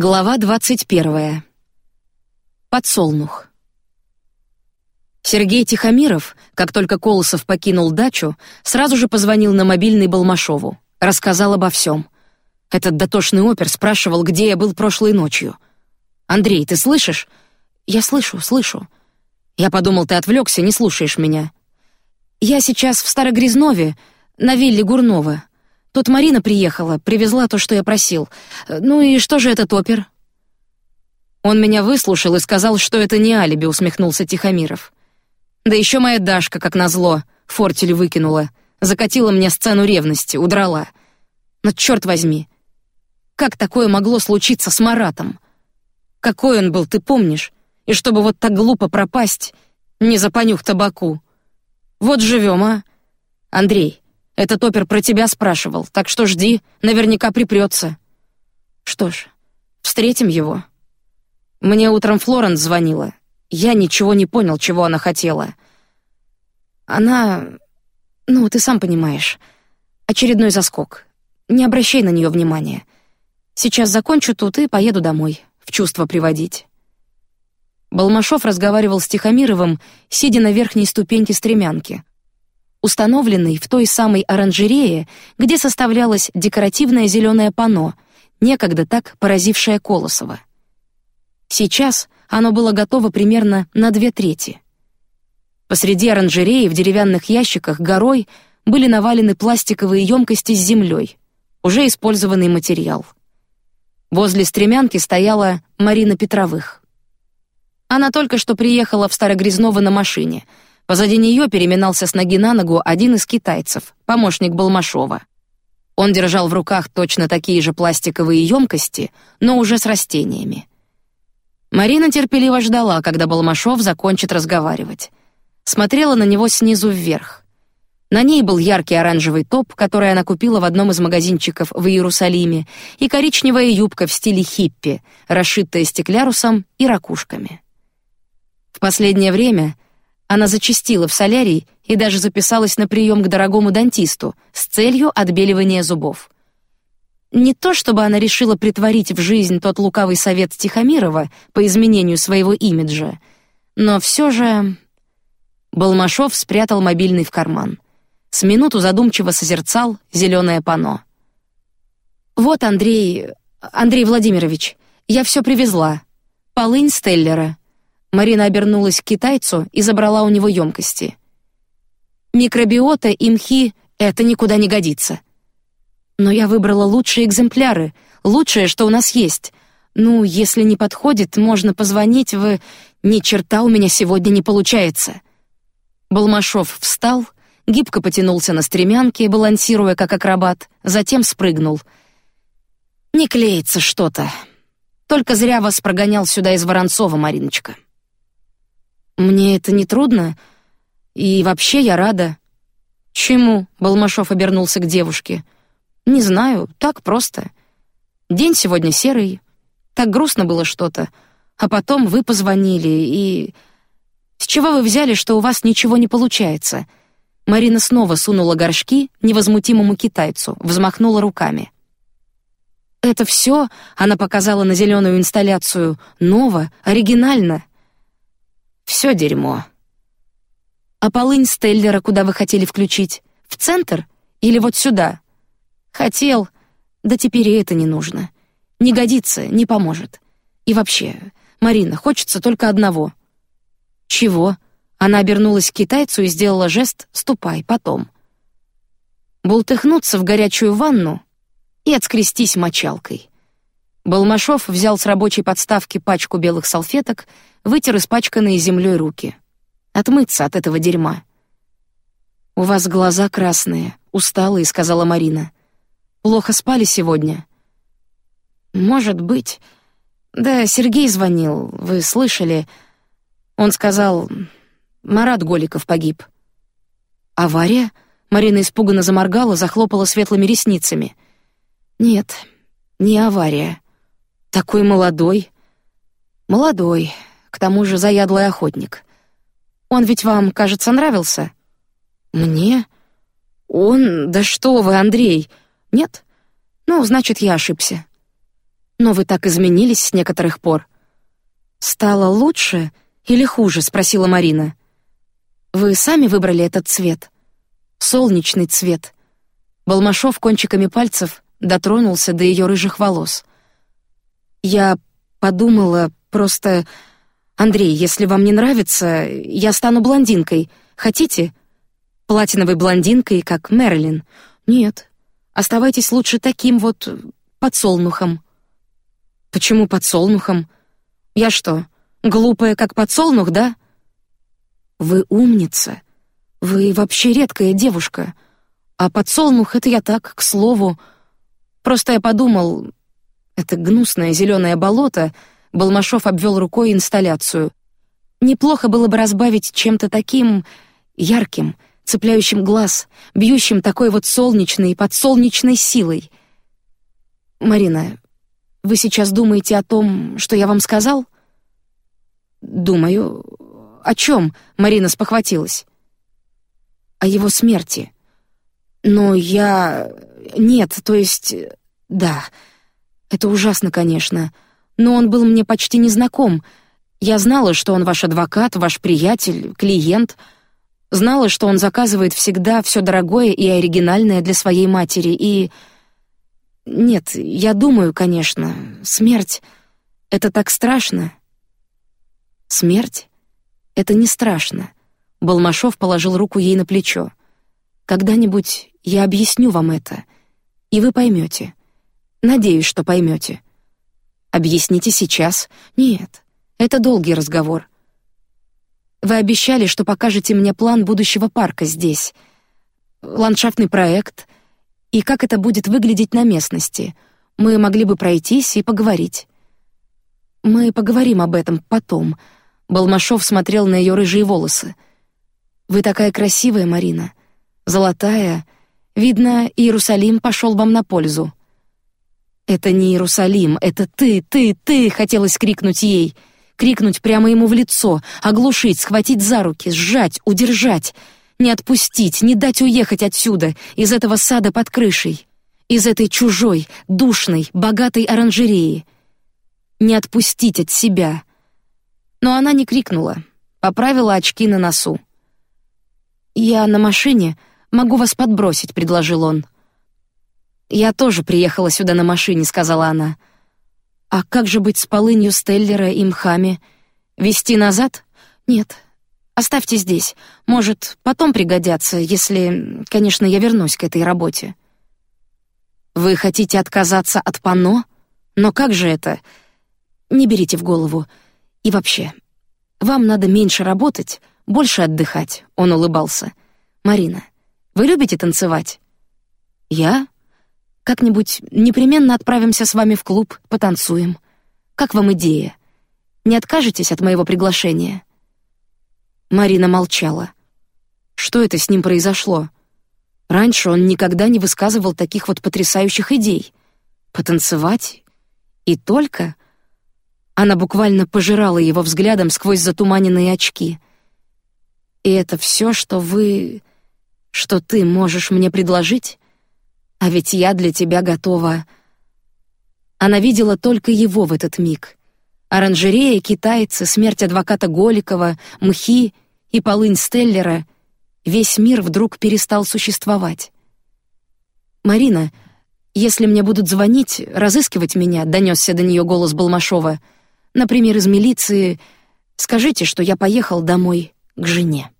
Глава двадцать первая. Подсолнух. Сергей Тихомиров, как только Колосов покинул дачу, сразу же позвонил на мобильный Балмашову, рассказал обо всем. Этот дотошный опер спрашивал, где я был прошлой ночью. Андрей, ты слышишь? Я слышу, слышу. Я подумал, ты отвлекся, не слушаешь меня. Я сейчас в Старогрязнове, на вилле Гурнова. Тут Марина приехала, привезла то, что я просил. Ну и что же этот опер? Он меня выслушал и сказал, что это не алиби, усмехнулся Тихомиров. Да еще моя Дашка, как назло, фортель выкинула, закатила мне сцену ревности, удрала. Но черт возьми, как такое могло случиться с Маратом? Какой он был, ты помнишь? И чтобы вот так глупо пропасть, не за табаку. Вот живем, а, Андрей. Этот опер про тебя спрашивал, так что жди, наверняка припрется. Что ж, встретим его. Мне утром Флоренс звонила. Я ничего не понял, чего она хотела. Она, ну, ты сам понимаешь, очередной заскок. Не обращай на нее внимания. Сейчас закончу тут и поеду домой, в чувство приводить. Балмашов разговаривал с Тихомировым, сидя на верхней ступеньке стремянки установленный в той самой оранжерее, где составлялось декоративное зеленое панно, некогда так поразившее Колосова. Сейчас оно было готово примерно на две трети. Посреди оранжереи в деревянных ящиках горой были навалены пластиковые емкости с землей, уже использованный материал. Возле стремянки стояла Марина Петровых. Она только что приехала в Старогрязново на машине — Позади нее переминался с ноги на ногу один из китайцев, помощник Балмашова. Он держал в руках точно такие же пластиковые емкости, но уже с растениями. Марина терпеливо ждала, когда Балмашов закончит разговаривать. Смотрела на него снизу вверх. На ней был яркий оранжевый топ, который она купила в одном из магазинчиков в Иерусалиме, и коричневая юбка в стиле хиппи, расшитая стеклярусом и ракушками. В последнее время она зачастила в солярий и даже записалась на прием к дорогому дантисту с целью отбеливания зубов. Не то чтобы она решила притворить в жизнь тот лукавый совет Тихомирова по изменению своего имиджа, но все же Балмашов спрятал мобильный в карман. С минуту задумчиво созерцал зеленое панно. Вот Андрей, Андрей Владимирович, я все привезла. Полынь Стеллера. Марина обернулась к китайцу и забрала у него емкости. Микробиота и мхи — это никуда не годится. Но я выбрала лучшие экземпляры, лучшее, что у нас есть. Ну, если не подходит, можно позвонить в... Ни черта у меня сегодня не получается. Балмашов встал, гибко потянулся на стремянке, балансируя как акробат, затем спрыгнул. Не клеится что-то. Только зря вас прогонял сюда из Воронцова, Мариночка. Мне это не трудно, и вообще я рада. Чему? Балмашов обернулся к девушке. Не знаю, так просто. День сегодня серый, так грустно было что-то, а потом вы позвонили и с чего вы взяли, что у вас ничего не получается? Марина снова сунула горшки невозмутимому китайцу, взмахнула руками. Это все, она показала на зеленую инсталляцию, ново, оригинально. Все дерьмо. А полынь Стеллера куда вы хотели включить? В центр или вот сюда? Хотел, да теперь и это не нужно. Не годится, не поможет. И вообще, Марина, хочется только одного. Чего? Она обернулась к китайцу и сделала жест «ступай, потом». Бултыхнуться в горячую ванну и отскрестись мочалкой. Балмашов взял с рабочей подставки пачку белых салфеток вытер испачканные землей руки. Отмыться от этого дерьма. У вас глаза красные, усталые, сказала Марина. Плохо спали сегодня. Может быть. Да, Сергей звонил. Вы слышали? Он сказал, Марат Голиков погиб. Авария? Марина испуганно заморгала, захлопала светлыми ресницами. Нет, не авария. Такой молодой. Молодой, к тому же заядлый охотник. Он ведь вам, кажется, нравился? Мне? Он? Да что вы, Андрей? Нет? Ну, значит, я ошибся. Но вы так изменились с некоторых пор. Стало лучше или хуже? спросила Марина. Вы сами выбрали этот цвет, солнечный цвет. Балмашов кончиками пальцев дотронулся до ее рыжих волос. Я подумала, просто Андрей, если вам не нравится, я стану блондинкой. Хотите? Платиновой блондинкой, как Мэрилин. Нет. Оставайтесь лучше таким вот подсолнухом. Почему подсолнухом? Я что, глупая, как подсолнух, да? Вы умница. Вы вообще редкая девушка. А подсолнух это я так, к слову. Просто я подумал, это гнусное зеленое болото — Балмашов обвел рукой инсталляцию. Неплохо было бы разбавить чем-то таким ярким, цепляющим глаз, бьющим такой вот солнечной, подсолнечной силой. Марина, вы сейчас думаете о том, что я вам сказал? Думаю. О чем? Марина спохватилась. О его смерти. Но я нет, то есть да. Это ужасно, конечно но он был мне почти незнаком. Я знала, что он ваш адвокат, ваш приятель, клиент. Знала, что он заказывает всегда все дорогое и оригинальное для своей матери. И нет, я думаю, конечно, смерть — это так страшно. Смерть — это не страшно. Балмашов положил руку ей на плечо. Когда-нибудь я объясню вам это, и вы поймете. Надеюсь, что поймете. Объясните сейчас. Нет, это долгий разговор. Вы обещали, что покажете мне план будущего парка здесь, ландшафтный проект и как это будет выглядеть на местности. Мы могли бы пройтись и поговорить. Мы поговорим об этом потом. Балмашов смотрел на ее рыжие волосы. Вы такая красивая, Марина, золотая. Видно, Иерусалим пошел вам на пользу. Это не Иерусалим, это ты, ты, ты, хотелось крикнуть ей, крикнуть прямо ему в лицо, оглушить, схватить за руки, сжать, удержать, не отпустить, не дать уехать отсюда, из этого сада под крышей, из этой чужой, душной, богатой оранжереи. Не отпустить от себя. Но она не крикнула, поправила очки на носу. Я на машине, могу вас подбросить, предложил он. Я тоже приехала сюда на машине, сказала она. А как же быть с полынью Стеллера и мхами? Вести назад? Нет. Оставьте здесь. Может, потом пригодятся, если, конечно, я вернусь к этой работе. Вы хотите отказаться от панно? Но как же это? Не берите в голову. И вообще, вам надо меньше работать, больше отдыхать. Он улыбался. Марина, вы любите танцевать? Я? Как-нибудь непременно отправимся с вами в клуб, потанцуем. Как вам идея? Не откажетесь от моего приглашения?» Марина молчала. Что это с ним произошло? Раньше он никогда не высказывал таких вот потрясающих идей. Потанцевать? И только? Она буквально пожирала его взглядом сквозь затуманенные очки. И это все, что вы, что ты можешь мне предложить? А ведь я для тебя готова. Она видела только его в этот миг. Оранжерея, китайцы, смерть адвоката Голикова, мхи и полынь Стеллера. Весь мир вдруг перестал существовать. Марина, если мне будут звонить, разыскивать меня, донесся до нее голос Балмашова. Например, из милиции, скажите, что я поехал домой к жене.